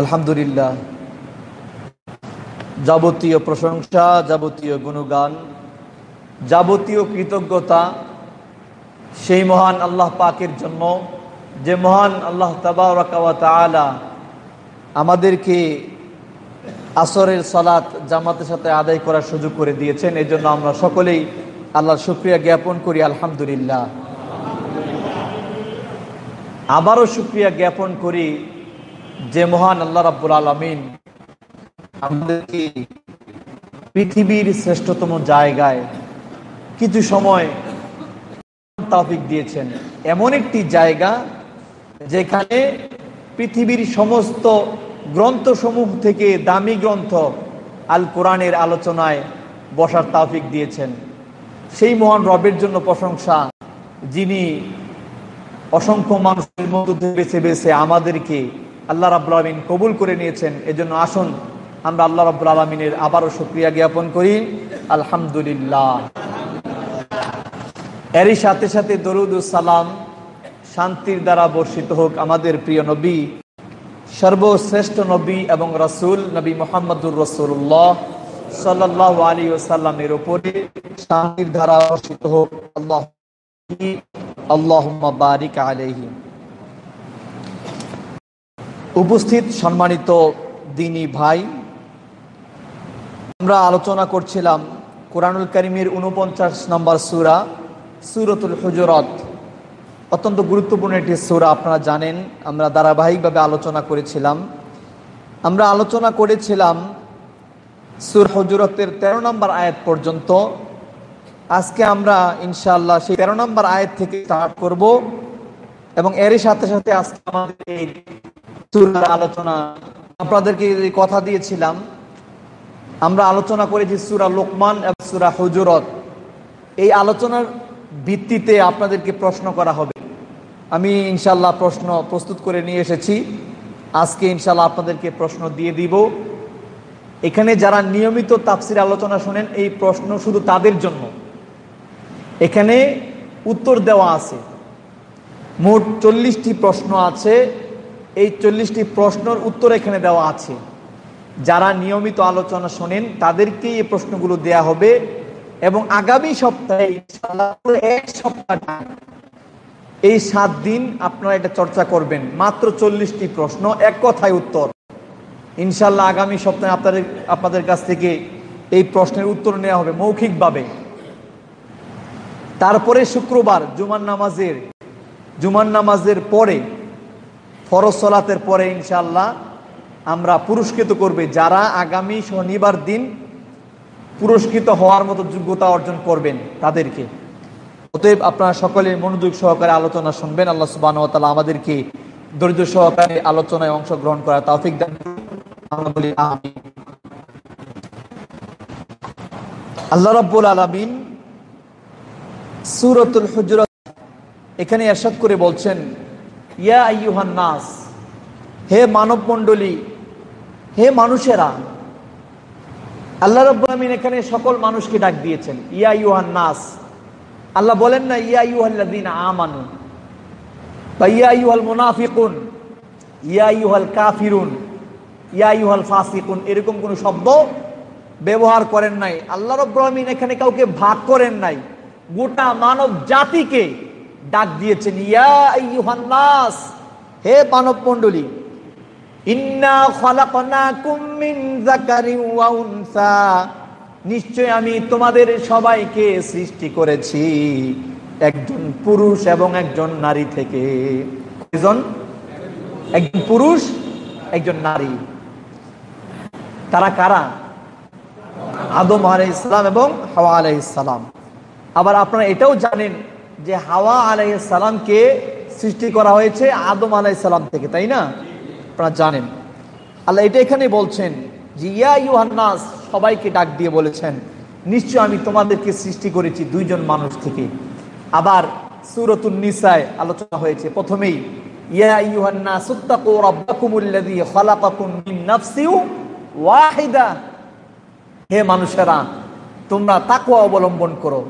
আলহামদুলিল্লাহ, যাবতীয় প্রশংসা, যাবতীয় গুণগান, যাবতীয় কৃতজ্ঞতা সেই মহান আল্লাহ পাকের জন্য, যে মহান আল্লাহ তালা আমাদেরকে আসরের সালাত জামাতের সাথে আদায় করার সুযোগ করে দিয়েছেন। এই জন্য আমরা সকলেই আল্লাহর শুক্রিয়া জ্ঞাপন করি, আলহামদুলিল্লাহ। আবারও শুক্রিয়া জ্ঞাপন করি যে মহান আল্লাহ রাব্বুল আলমিন আমাদেরকে পৃথিবীর শ্রেষ্ঠতম জায়গায় কিছু সময় তাফিক দিয়েছেন। এমন একটি জায়গা যেখানে পৃথিবীর সমস্ত গ্রন্থসমূহ থেকে দামি গ্রন্থ আল কোরআনের আলোচনায় বসার তাফিক দিয়েছেন। সেই মহান রবের জন্য প্রশংসা যিনি অসংখ্য মানুষের মধ্যে বেছে বেছে আমাদেরকে আল্লাহ রাবুল আলমিন কবুল করে নিয়েছেন। এজন্য আসুন, আমরা আল্লাহ রাবুল আলমিনের আবারও সুক্রিয়া জ্ঞাপন করি। আলহামদুলিল্লাহ। এরই সাথে সাথে সালাম শান্তির দ্বারা বর্ষিত হোক আমাদের প্রিয় নবী, সর্বশ্রেষ্ঠ নবী এবং রসুল নবী মোহাম্মদুর রসুল্লাহ সাল্লাহ আলী ওসাল্লামের ওপরে শান্তির দ্বারা বর্ষিত হোক। আল্লাহ উপস্থিত সম্মানিত দিনী ভাই, আমরা আলোচনা করছিলাম কোরআনুল করিমের উনপঞ্চাশ নম্বর সুরা, সুরতুল হুজরত। অত্যন্ত গুরুত্বপূর্ণ একটি সুরা, আপনারা জানেন, আমরা ধারাবাহিকভাবে আলোচনা করেছিলাম। আমরা আলোচনা করেছিলাম সুর হজরতের ১৩ নম্বর আয়াত পর্যন্ত। আজকে আমরা ইনশাল্লাহ সেই তেরো নম্বর আয়াত থেকে স্টার্ট করব এবং এরই সাথে সাথে আজকে আমাদের এই আলোচনা, আপনাদেরকে কথা দিয়েছিলাম, আমরা আলোচনা করেছি সুরা লোকমান এবং সুরা হজরত। এই আলোচনার ভিত্তিতে আপনাদেরকে প্রশ্ন করা হবে। আমি ইনশাল্লাহ প্রশ্ন প্রস্তুত করে নিয়ে এসেছি। আজকে ইনশাল্লাহ আপনাদেরকে প্রশ্ন দিয়ে দিব। এখানে যারা নিয়মিত তাফসির আলোচনা শোনেন, এই প্রশ্ন শুধু তাদের জন্য। এখানে উত্তর দেওয়া আছে। মোট চল্লিশটি প্রশ্ন আছে। এই চল্লিশটি প্রশ্নর উত্তর এখানে দেওয়া আছে। যারা নিয়মিত আলোচনা শোনেন তাদেরকে এই প্রশ্নগুলো দেয়া হবে এবং আগামী সপ্তাহে এক সপ্তাহ এই সাত দিন আপনারা এটা চর্চা করবেন। মাত্র চল্লিশটি প্রশ্ন, এক কথায় উত্তর। ইনশাল্লাহ আগামী সপ্তাহে আপনাদের আপনাদের কাছ থেকে এই প্রশ্নের উত্তর নেওয়া হবে মৌখিকভাবে। তারপরে শুক্রবার জুমান নামাজের জুমান নামাজের পরে, ফরজ সলাতের পরে ইনশাল্লাহ আমরা পুরস্কৃত করবে যারা আগামী শনিবার দিন পুরস্কৃত হওয়ার মতো যোগ্যতা অর্জন করবেন তাদেরকে। অতএব আপনারা সকলে মনোযোগ সহকারে আলোচনা শুনবেন। আল্লাহ সুবাহ আমাদেরকে ধৈর্য সহকারে আলোচনায় অংশগ্রহণ করা তাফিক দেন আল্লাহ রব্বুল আলমিন সুরতুল হুজরত, এখানে এরশাদ করে বলছেন, ইয়া আইয়ুহান নাস, হে মানব মণ্ডলী হে মানুষেরা, আল্লাহ রব্বুল এখানে সকল মানুষকে ডাক দিয়েছেন, ইয়া ইউহান নাস। আল্লাহ বলেন না, ইয়া ইউহাল্লাদিন আমানু, বা ইয়া ইউহাল মুনাফিকুন, ইয়া ইউহাল কাফিরুন, ইয়া ইউহাল ফাসিকুন। এরকম কোন শব্দ ব্যবহার করেন নাই। আল্লাহ রব্বুল এখানে কাউকে ভাগ করেন নাই। গোটা মানব জাতিকে ডাক দিয়েছেন, ইয়া হে মানব মণ্ডলী নিশ্চয় আমি তোমাদের সবাইকে সৃষ্টি করেছি, একজন পুরুষ এবং একজন নারী থেকে। একজন একজন পুরুষ, একজন নারী। তারা কারা? আদম আলাই ইসলাম এবং হাওয়া আলাই ইসলাম আবার আপনারা এটাও জানেন যে হাওয়া আলাই ইসলামকে সৃষ্টি করা হয়েছে আদম আলাই ইসলাম থেকে, তাই না? আপনারা জানেন। আল্লাহ এটা এখানে বলছেন যে, ইয়া ইউহান্নাস সবাইকে ডাক দিয়ে বলেছেন, নিশ্চয় আমি তোমাদেরকে সৃষ্টি করেছি দুইজন মানুষ থেকে। আবার সুরতুন নিসায় আলোচনা হয়েছে প্রথমেই, ইয়া ইউহান্নাস উত্তাকু রাব্বাকুমুল্লাযী খালাকাকুম মিন নাফসিন ওয়াহিদা। হে মানুষেরা, তোমরা তাকওয়া অবলম্বন করো।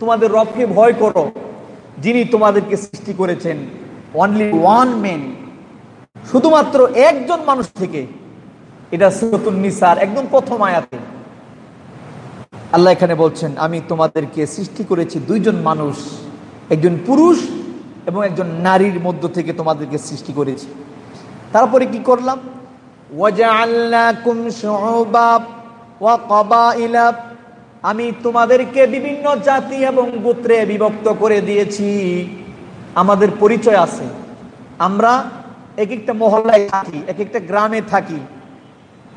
তোমাদের রবকে ভয় করো, যিনি তোমাদেরকে সৃষ্টি করেছেন। অনলি ওয়ান মেন শুধুমাত্র একজন মানুষ থেকে। এটা সুরতুল নিসার, একদম প্রথম আয়াতে। আল্লাহ এখানে বলছেন, আমি তোমাদেরকে সৃষ্টি করেছি দুইজন মানুষ, একজন পুরুষ এবং একজন নারীর মধ্য থেকে তোমাদেরকে সৃষ্টি করেছি। তারপরে কি করলাম? আমি তোমাদেরকে বিভিন্ন জাতি এবং গোত্রে বিভক্ত করে দিয়েছি। আমাদের পরিচয় আছে। আমরা এক একটা মহল্লায় থাকি এক একটা গ্রামে থাকি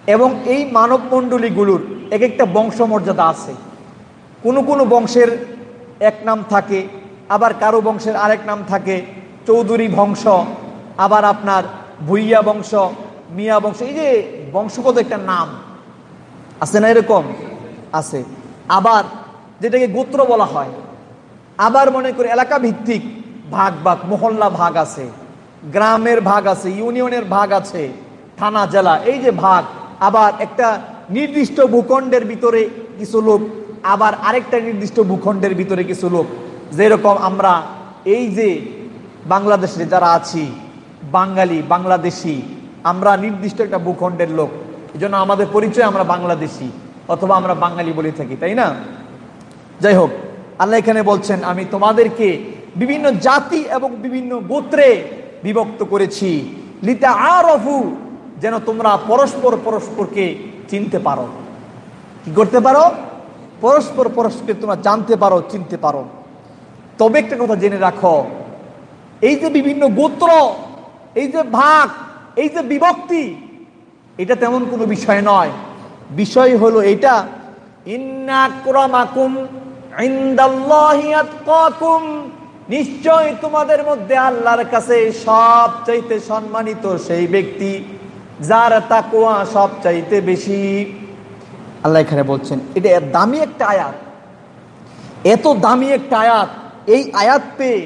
এবং এই মানব মণ্ডলীগুলোর এক একটা বংশমর্যাদা আছে। কোনো কোনো বংশের এক নাম থাকে, আবার কারও বংশের আরেক নাম থাকে, চৌধুরী বংশ, আবার আপনার ভুইয়া বংশ, মিয়া বংশ, এই যে বংশগত একটা নাম, আছে না এরকম? আছে। আবার যেটাকে গোত্র বলা হয়, আবার মনে করি এলাকা ভিত্তিক ভাগ ভাগ, মহল্লা ভাগ আছে, গ্রামের ভাগ আছে, ইউনিয়নের ভাগ আছে, থানা, জেলা, এই যে ভাগ, আবার একটা নির্দিষ্ট ভূখণ্ডের ভিতরে কিছু লোক, আবার আরেকটা নির্দিষ্ট ভূখণ্ডের ভিতরে কিছু লোক। যেরকম আমরা এই যে বাংলাদেশে যারা আছি, বাঙালি, বাংলাদেশি, আমরা নির্দিষ্ট একটা ভূখণ্ডের লোক। এই আমাদের পরিচয় আমরা বাংলাদেশি। অথবা আমরা বাঙালি বলে থাকি, তাই না? যাই হোক, আল্লাহ এখানে বলছেন, আমি তোমাদেরকে বিভিন্ন জাতি এবং বিভিন্ন গোত্রে বিভক্ত করেছি। লিতে আরফু যেন তোমরা পরস্পর পরস্পরকে চিনতে পারো। কি করতে পারো? পরস্পর পরস্পরকে তোমরা জানতে পারো, চিনতে পারো। তবে একটা কথা জেনে রাখো, এই যে বিভিন্ন গোত্র, এই যে ভাগ, এই যে বিভক্তি, এটা তেমন কোনো বিষয় নয়। বিষয় হলো এটা নিশ্চয় তোমাদের মধ্যে আল্লাহর কাছে সব চাইতে সম্মানিত সেই ব্যক্তি যার তাকুয়া সব চাইতে বেশি। আল্লাহ এখানে বলছেন, এটা দামি একটা আয়াত। এত দামি একটা আয়াত, এই আয়াত পেয়ে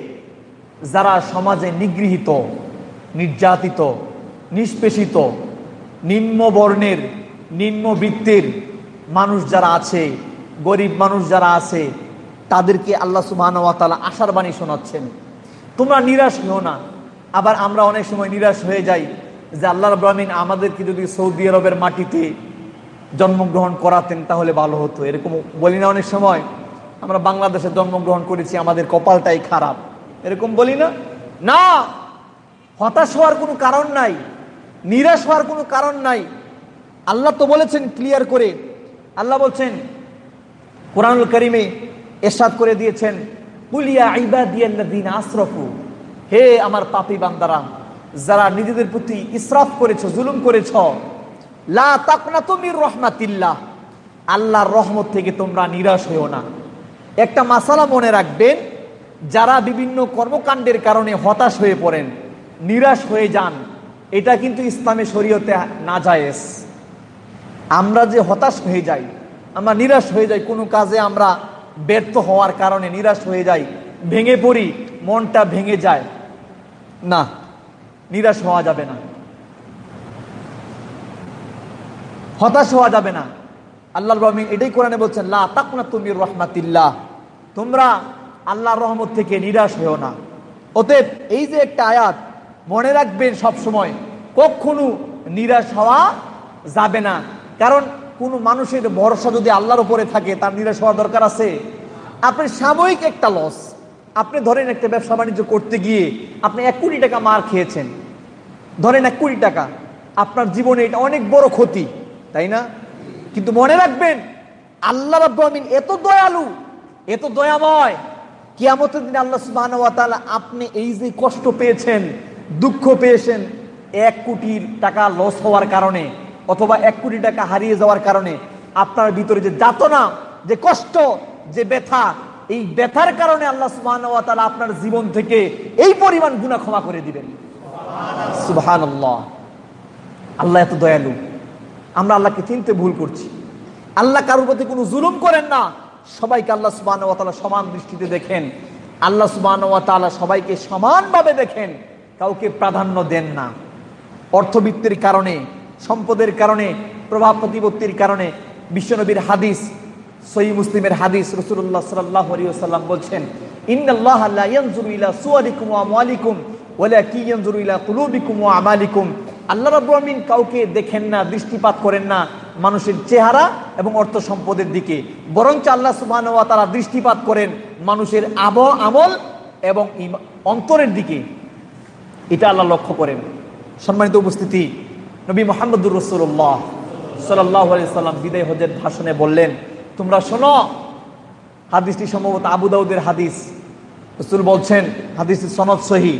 যারা সমাজে নিগৃহীত, নির্যাতিত, নিষ্পেষিত নিম্ন বর্ণের নিম্ন বৃত্তির মানুষ যারা আছে, গরিব মানুষ যারা আছে, তাদেরকে আল্লাহ সুবাহতালা আশার বাণী শোনাচ্ছেন। তোমরা নিরাশ হও না। আবার আমরা অনেক সময় নিরাশ হয়ে যাই যে আল্লাহ রবিন আমাদেরকে যদি সৌদি আরবের মাটিতে জন্মগ্রহণ করাতেন তাহলে ভালো হতো। এরকম বলি না অনেক সময়, আমরা বাংলাদেশে জন্মগ্রহণ করেছি, আমাদের কপালটাই খারাপ। এরকম বলি না? না! হতাশ হওয়ার কোনো কারণ নাই। নিরাশ হওয়ার কোনো কারণ নাই। আল্লাহ তো বলেছেন ক্লিয়ার করে। আল্লাহ বলছেন, কোরআনুল করিমে এরশাদ করে দিয়েছেন আশরফু হে আমার পাপি বান্দারা, যারা নিজেদের প্রতি ইসরাফ করেছ, জুলুম করেছ, লা রহমাতিল্লাহ আল্লাহর রহমত থেকে তোমরা নিরাশ হইও না। একটা মাসালা মনে রাখবেন, যারা বিভিন্ন কর্মকাণ্ডের কারণে হতাশ হয়ে পড়েন, নিরাশ হয়ে যান, এটা কিন্তু ইসলামে শরীয়তে না যায়স আমরা যে হতাশ হয়ে যাই, আমরা নিরাশ হয়ে যাই, কোনো কাজে আমরা ব্যর্থ হওয়ার কারণে নিরাশ হয়ে যাই, ভেঙে পড়ি, মনটা ভেঙে যায়। না, নিরাশ হওয়া যাবে না। হতাশ হওয়া যাবে না। আল্লাহ রহমিন এটাই কোরআনে বলছেন, লা তাকনা তুমি রহমাতিল্লাহ। তোমরা আল্লাহর রহমত থেকে নিরাশ হয়েও না। অতএব এই যে একটা আয়াত, মনে রাখবেন সব সময় কখনো নিরাশ হওয়া যাবে না। কারণ কোনো মানুষের ভরসা যদি আল্লাহর উপরে থাকে, তার নিরাশ হওয়ার দরকার আছে। আপনি সাময়িক একটা লস আপনি ধরেন একটা ব্যবসা বাণিজ্য করতে গিয়ে আপনি এক কোটি টাকা মার খেয়েছেন। ধরেন এক কোটি টাকা, আপনার জীবনে এটা অনেক বড় ক্ষতি, তাই না? কিন্তু মনে রাখবেন, আল্লাহ রাব্বামিন এত দয়ালু, এত দয়াময়, কিয়ামতের দিন আল্লাহ সুবাহ আপনি এই যে কষ্ট পেয়েছেন, দুঃখ পেয়েছেন, এক কোটি টাকা লস হওয়ার কারণে অথবা এক কোটি টাকা হারিয়ে যাওয়ার কারণে আপনার ভিতরে যে যাতনা, যে কষ্ট, যে ব্যথা, এই ব্যথার কারণে আল্লাহ সুবাহ আপনার জীবন থেকে এই পরিমাণ গুণা ক্ষমা করে দিবেন। সুবহান আল্লাহ এত দয়ালু। আমরা আল্লাহকে চিনতে ভুল করছি। আল্লাহ কারোর প্রতি কোনো জুলুম করেন না। সবাইকে আল্লাহ সুবাহ সমান দৃষ্টিতে দেখেন। আল্লাহ সুবাহ সবাইকে সমানভাবে দেখেন। কাউকে প্রাধান্য দেন না। অর্থবিত্তের কারণে সম্পদের কারণে, প্রভাব প্রতিপত্তির কারণে বিশ্বনবীর হাদিস সই মুসলিমের হাদিস রসুল্লাহ সাল্লাহ সাল্লাম বলছেন আল্লাহ আমিন কাউকে দেখেন না, দৃষ্টিপাত করেন না মানুষের চেহারা এবং অর্থ সম্পদের দিকে। বরঞ্চ আল্লাহ সুবহান তাআলা দৃষ্টিপাত করেন মানুষের আব আমল এবং অন্তরের দিকে। এটা আল্লাহ লক্ষ্য করেন। সম্মানিত উপস্থিতি নবী মোহাম্মদুর রসুল্লাহ সাল্লাহ সাল্লাম বিদায় হজের ভাষণে বললেন, তোমরা শোনো, হাদিসটি সম্ভবত আবু দাউদের হাদিস। রসুল বলছেন হাদিসটি সনদ সহি।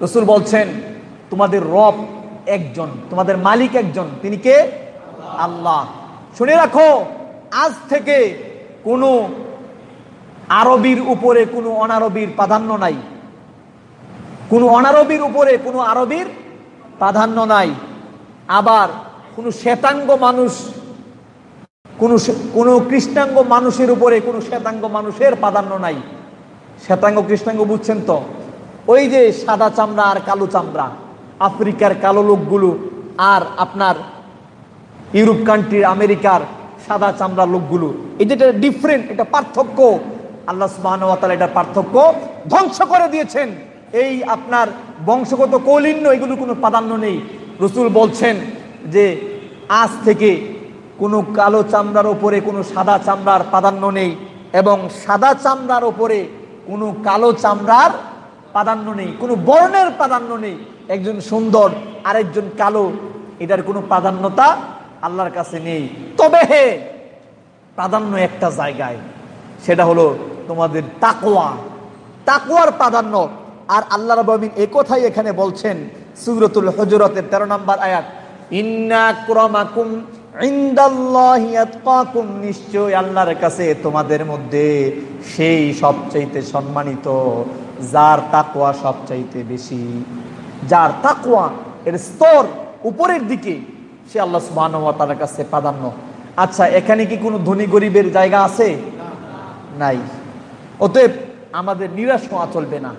রসুল বলছেন, তোমাদের রব একজন, তোমাদের মালিক একজন, তিনি কে? আল্লাহ। শুনে রাখো, আজ থেকে কোনো আরবির উপরে কোনো অনারবির প্রাধান্য নাই। কোনো অনারবির উপরে কোনো আরবির প্রাধান্য নাই। আবার কোনো শ্বেতাঙ্গ মানুষ, কোনো কোনো কৃষ্ণাঙ্গ মানুষের উপরে কোনো শ্বেতাঙ্গ মানুষের প্রাধান্য নাই। শ্বেতাঙ্গ, কৃষ্ণাঙ্গ বুঝছেন তো? ওই যে সাদা চামড়া আর কালো চামড়া, আফ্রিকার কালো লোকগুলো আর আপনার ইউরোপ কান্ট্রির আমেরিকার সাদা চামড়া লোকগুলো, এই যেটা ডিফারেন্ট এটা পার্থক্য। আল্লাহ সুবাহ এটা পার্থক্য ধ্বংস করে দিয়েছেন। এই আপনার বংশগত কৌলিন্য এগুলো কোনো প্রাধান্য নেই। রসুল বলছেন যে, আজ থেকে কোনো কালো চামড়ার ওপরে কোনো সাদা চামড়ার প্রাধান্য নেই এবং সাদা চামড়ার ওপরে কোনো কালো চামড়ার প্রাধান্য নেই, কোনো বর্ণের প্রাধান্য নেই। একজন সুন্দর, আরেকজন কালো, এটার কোনো প্রাধান্যতা আল্লাহর কাছে নেই। তবে হে, প্রাধান্য একটা জায়গায়, সেটা হলো তোমাদের তাকোয়া তাকোয়ার প্রাধান্য, আর আল্লাহ রবিন এ কথাই এখানে বলছেন সুরতুল হজরতের তেরো নম্বর আয়াত, ইন্না ক্রমাকুম ইন্দাল্লাহি আতকাকুম নিশ্চয় আল্লাহর কাছে তোমাদের মধ্যে সেই সবচাইতে সম্মানিত, যার তাকওয়া সবচাইতে বেশি। যার তাকওয়া এর স্তর উপরের দিকে সে আল্লাহ ওয়া তাআলার কাছে প্রাধান্য। আচ্ছা এখানে কি কোনো ধনী গরিবের জায়গা আছে? নাই। অতএব আমাদের নিরাশ হওয়া চলবে না।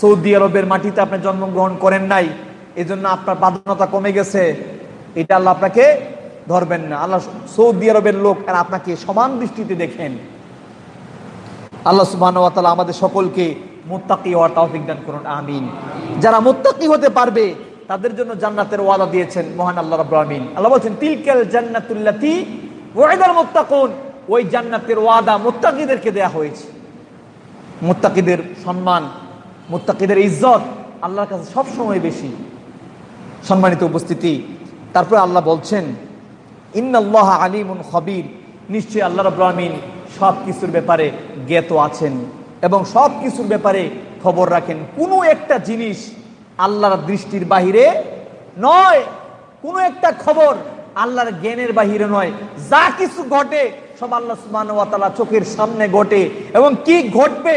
সৌদি আরবের মাটিতে আপনি জন্মগ্রহণ করেন নাই, এজন্য আপনার প্রাধান্যতা কমে গেছে। এটা আল্লাহ আপনাকে ধরবেন না। আল্লাহ সৌদি আরবের লোক আর আপনাকে সমান দৃষ্টিতে দেখেন। আল্লাহ সুবাহ আমাদের সকলকে মুত্তাকি হওয়ার তৌফিক দান করুন, আমিন। যারা মুত্তাকি হতে পারবে, তাদের জন্য জান্নাতের ওয়াদা দিয়েছেন মহান আল্লাহ রাব্বুল আমিন আল্লাহ বলছেন, তিলকাল জান্নাতুল্লাতি ওয়াইদাল মুত্তাকুন। ওই জান্নাতের ওয়াদা মুত্তাকিদেরকে দেয়া হয়েছে। মুত্তাকিদের সম্মান মুত্তাকিদের ইজ্জত আল্লাহর কাছে সব সময় বেশি। সম্মানিত উপস্থিতি, তারপরে আল্লাহ বলছেন, ইন্নাল্লাহ আলিমুন খবির। নিশ্চয়ই আল্লাহ আমিন সব কিছুর ব্যাপারে জ্ঞাত আছেন এবং সব কিছুর ব্যাপারে খবর রাখেন। কোনো একটা জিনিস আল্লাহর দৃষ্টির বাহিরে নয়, কোনো একটা খবর আল্লাহর জ্ঞানের বাহিরে নয়। যা কিছু ঘটে, সব আল্লাহ তাআলা চোখের সামনে ঘটে এবং কি ঘটবে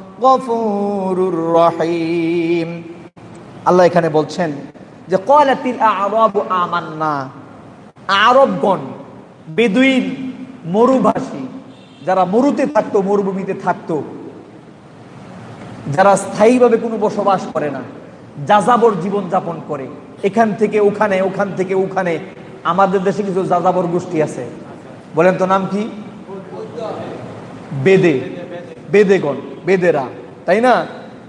রহিম। আল্লাহ এখানে বলছেন যে কয়ালাতিল আরব আমান্না। আরবগণ, বেদুইন, মরুভাষী, যারা মরুতে থাকতো, মরুভূমিতে থাকতো, যারা স্থায়ীভাবে কোনো বসবাস করে না, যাযাবর জীবন যাপন করে, এখান থেকে ওখানে, ওখান থেকে ওখানে, আমাদের দেশে কিছু যাযাবর গোষ্ঠী আছে। বলেন তো নাম কি? বেদে, বেদেগণ। বেদেরা, তাই না?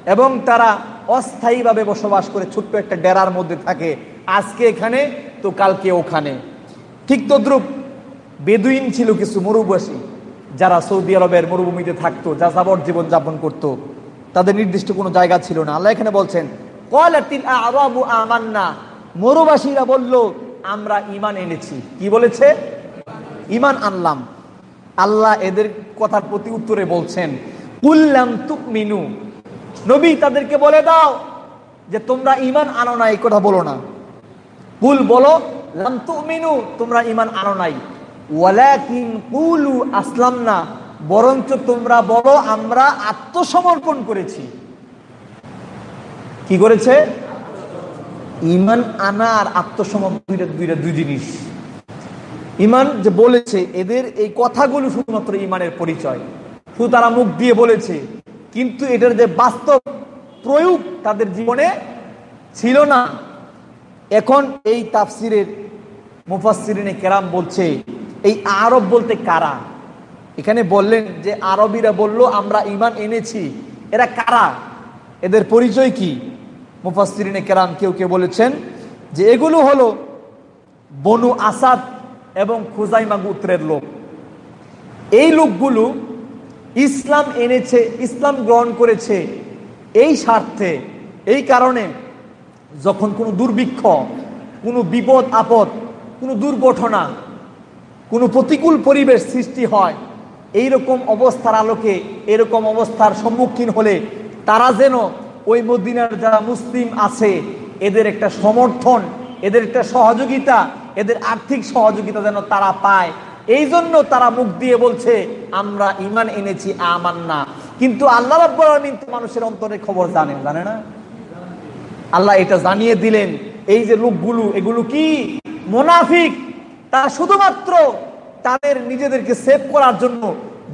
এবং তারা অস্থায়ীভাবে বসবাস করে ছোট্ট একটা ডেরার মধ্যে থাকে। আজকে এখানে, তো কালকে ওখানে। ঠিক তদ্রুপ বেদুইন ছিল কিছু মরুবাসী, যারা সৌদি আরবের মরুভূমিতে থাকতো যাযাবর জীবন যাপন করত। তাদের নির্দিষ্ট কোনো জায়গা ছিল না। আল্লাহ এখানে বলছেন আমান্না। মরুবাসীরা বলল, আমরা ইমান এনেছি। কি বলেছে? ইমান আনলাম। আল্লাহ এদের কথার প্রতি উত্তরে বলছেন কুল্লাম তুকমিনু। নবী তাদেরকে বলে দাও যে তোমরা ইমান আনো না, এই কথা বলো না। কুল বলো, লাম তুমিনু তোমরা ইমান আনো নাই। কুলু আসলাম না বরঞ্চ তোমরা বলো, আমরা আত্মসমর্পণ করেছি। কি করেছে? ইমান আনা আর আত্মসমর্পণ, দুইটা দুই জিনিস। ইমান যে বলেছে, এদের এই কথাগুলো শুধুমাত্র ইমানের পরিচয়। শুধু তারা মুখ দিয়ে বলেছে, কিন্তু এটার যে বাস্তব প্রয়োগ তাদের জীবনে ছিল না। এখন এই তাফসিরের মুফাসিরিনে কেরাম বলছে, এই আরব বলতে কারা? এখানে বললেন যে আরবিরা বলল, আমরা ইমান এনেছি। এরা কারা? এদের পরিচয় কি? মুফাসিরিনে কেরাম কেউ কেউ বলেছেন যে এগুলো হলো বনু আসাদ এবং খুজাইমা গুত্রের লোক। এই লোকগুলো ইসলাম এনেছে, ইসলাম গ্রহণ করেছে এই স্বার্থে, এই কারণে যখন কোনো দুর্ভিক্ষ, কোনো বিপদ, আপদ, কোনো দুর্ঘটনা, কোনো প্রতিকূল পরিবেশ সৃষ্টি হয় এই রকম অবস্থার আলোকে, এরকম অবস্থার সম্মুখীন হলে তারা যেন ওই মদিনার যারা মুসলিম আছে, এদের একটা সমর্থন, এদের একটা সহযোগিতা, এদের আর্থিক সহযোগিতা যেন তারা পায়। এই জন্য তারা মুখ দিয়ে বলছে, আমরা ইমান এনেছি আমান না কিন্তু আল্লাহ রাব্বুল মানুষের অন্তরে খবর জানেন, জানে না? আল্লাহ এটা জানিয়ে দিলেন, এই যে লোকগুলো, এগুলো কি? মোনাফিক। তারা শুধুমাত্র তাদের নিজেদেরকে সেভ করার জন্য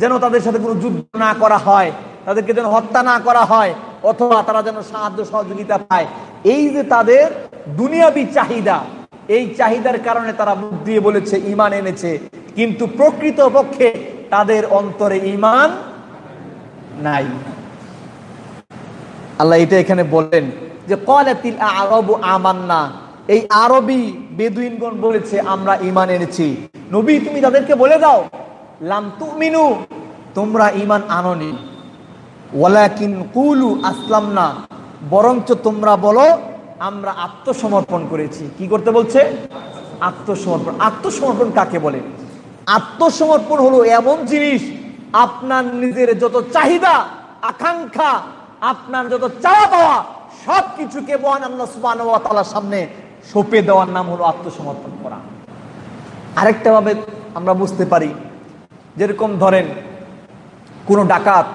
যেন তাদের সাথে কোনো যুদ্ধ না করা হয়, তাদেরকে যেন হত্যা না করা হয়, অথবা তারা যেন সাহায্য সহযোগিতা পায়। এই যে তাদের দুনিয়াবি চাহিদা, এই চাহিদার কারণে তারা মুখ দিয়ে বলেছে ইমান এনেছে। কিন্তু প্রকৃত পক্ষে তাদের অন্তরে ইমান নাই। আল্লাহ এটা এখানে বললেন যে, কলাতিল আরব আমান্না। এই আরবি বেদুইনগণ বলেছে, আমরা ইমান এনেছি। নবী, তুমি তাদেরকে বলে দাও, লাম তুমিনু, তোমরা ইমান আননি। ওয়ালাকিন কুলু আসলাম না বরঞ্চ তোমরা বলো, আমরা আত্মসমর্পণ করেছি। কি করতে বলছে? আত্মসমর্পণ। আত্মসমর্পণ কাকে বলে? আত্মসমর্পণ হলো এমন জিনিস, আপনার নিজের যত চাহিদা, আকাঙ্ক্ষা, আপনার যত চাওয়া পাওয়া সব কিছুকে মহান আল্লাহ সুবাহ সামনে সঁপে দেওয়ার নাম হলো আত্মসমর্পণ করা। আরেকটা ভাবে আমরা বুঝতে পারি, যেরকম ধরেন, কোনো ডাকাত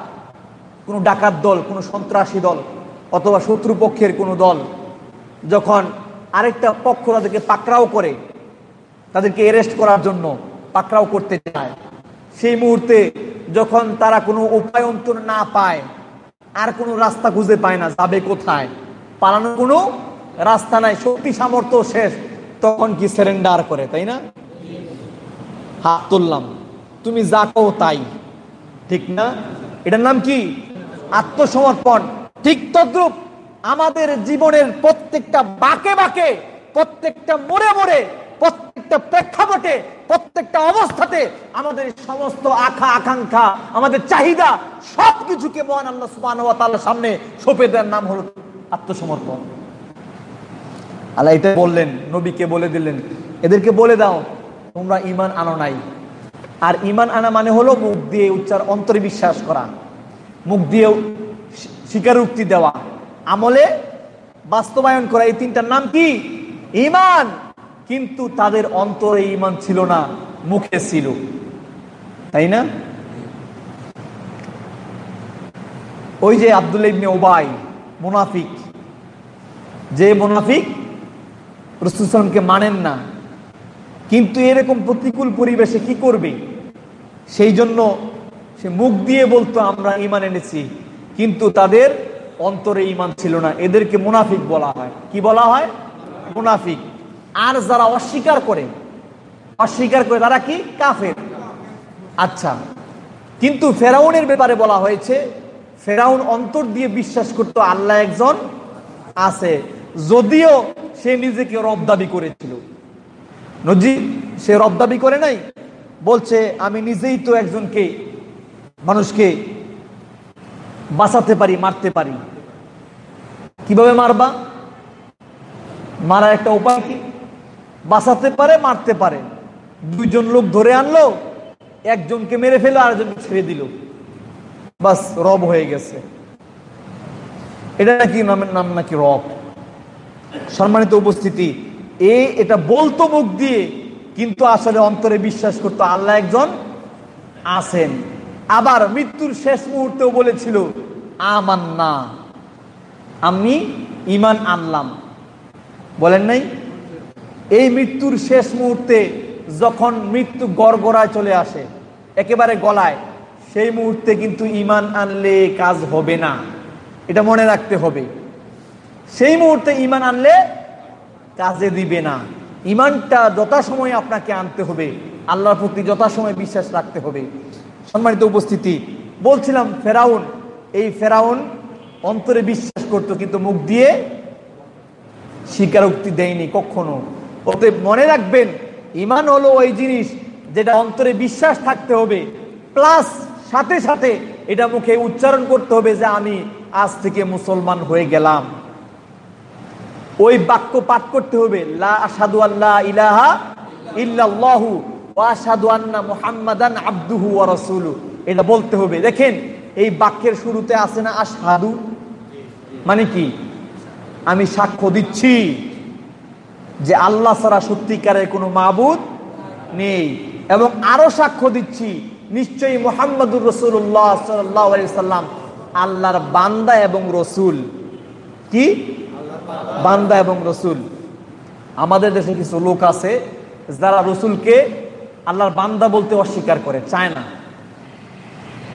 কোনো ডাকাত দল, কোনো সন্ত্রাসী দল অথবা শত্রুপক্ষের কোনো দল যখন আরেকটা পক্ষ তাদেরকে পাকড়াও করে, তাদেরকে অ্যারেস্ট করার জন্য পাকড়াও করতে চায়। সেই মুহূর্তে যখন তারা কোনো উপায় অন্তর না পায়, আর কোনো রাস্তা খুঁজে পায় না, যাবে কোথায়? পালানোর কোনো রাস্তা নাই, শক্তি সামর্থ্য শেষ। তখন কি সারেন্ডার করে, তাই না? হাত তুললাম। তুমি যা কও তাই। ঠিক না? এটার নাম কি? আত্মসমর্পণ। ঠিক তদ্রুপ আমাদের জীবনের প্রত্যেকটা বাকে বাকে, প্রত্যেকটা মোড়ে মোড়ে প্রত্যেকটা প্রেক্ষাপটে, প্রত্যেকটা অবস্থাতে আমাদের সমস্ত আখা, আকাঙ্ক্ষা, আমাদের চাহিদা সব কিছুকে মহান আল্লাহ সুবাহ সামনে সঁপে দেওয়ার নাম হলো আত্মসমর্পণ। আল্লাহ এটা বললেন, নবীকে বলে দিলেন, এদেরকে বলে দাও, তোমরা ইমান আনো নাই। আর ইমান আনা মানে হলো মুখ দিয়ে উচ্চার অন্তরে বিশ্বাস করা, মুখ দিয়ে স্বীকারোক্তি দেওয়া, আমলে বাস্তবায়ন করা। এই তিনটার নাম কি? ইমান কিন্তু তাদের অন্তরে ইমান ছিল না, মুখে ছিল। তাই না? ওই যে আব্দুল ইবনে ওবাই মুনাফিক। যে মুনাফিক রসুলকে মানেন না। কিন্তু এরকম প্রতিকূল পরিবেশে কি করবে? সেই জন্য সে মুখ দিয়ে বলতো, আমরা ইমান এনেছি। কিন্তু তাদের অন্তরে ইমান ছিল না। এদেরকে মুনাফিক বলা হয়। কি বলা হয়? মুনাফিক। আর যারা অস্বীকার করে অস্বীকার করে তারা কি? কাফের। আচ্ছা কিন্তু ফেরাউনের ব্যাপারে বলা হয়েছে, ফেরাউন অন্তর দিয়ে বিশ্বাস করতো আল্লাহ একজন আছে, যদিও সে নিজেকে রব দাবি করেছিল। নজি সে রব দাবি করে নাই, বলছে, আমি নিজেই তো একজনকে, মানুষকে বাঁচাতে পারি, মারতে পারি। কীভাবে মারবা? মারার একটা উপায় কি? বাঁচাতে পারে, মারতে পারে। দুইজন লোক ধরে আনলো, একজনকে মেরে ফেলো আরেকজনকে ছেড়ে দিল। বাস রব হয়ে গেছে। এটা নাকি নামের নাম নাকি রব? সম্মানিত উপস্থিতি, এ এটা বলতো মুখ দিয়ে, কিন্তু আসলে অন্তরে বিশ্বাস করতো আল্লাহ একজন আছেন। আবার মৃত্যুর শেষ মুহূর্তেও বলেছিল আমান না আমি ইমান আনলাম। বলেন নাই? এই মৃত্যুর শেষ মুহূর্তে যখন মৃত্যু গড়গড়ায় চলে আসে, একেবারে গলায়, সেই মুহূর্তে কিন্তু ইমান আনলে কাজ হবে না। এটা মনে রাখতে হবে। সেই মুহূর্তে ইমান আনলে কাজে দিবে না। ইমানটা যথাসময়ে আপনাকে আনতে হবে। আল্লাহর প্রতি যথাসময়ে বিশ্বাস রাখতে হবে। সম্মানিত উপস্থিতি, বলছিলাম ফেরাউন, এই ফেরাউন অন্তরে বিশ্বাস করত কিন্তু মুখ দিয়ে স্বীকারোক্তি দেয়নি কখনো। ওতে মনে রাখবেন ইমান হলো ওই জিনিস যেটা অন্তরে বিশ্বাস থাকতে হবে প্লাস সাথে সাথে এটা মুখে উচ্চারণ করতে হবে যে আমি আজ থেকে মুসলমান হয়ে গেলাম। ওই বাক্য পাঠ করতে হবে, লা আসাদু আল্লাহ ইলাহা আবদুহু এটা বলতে হবে। দেখেন, এই বাক্যের শুরুতে আছে না আসাদু মানে কি? আমি সাক্ষ্য দিচ্ছি। যে আল্লাহ ছাড়া সত্যিকারের কোনো মাবুদ নেই। এবং আরও সাক্ষ্য দিচ্ছি, নিশ্চয়ই মোহাম্মদুর রসুল্লাহ সাল্লাম আল্লাহর বান্দা এবং রসুল। কি? বান্দা এবং রসুল। আমাদের দেশে কিছু লোক আছে, যারা রসুলকে আল্লাহর বান্দা বলতে অস্বীকার করে, চায় না।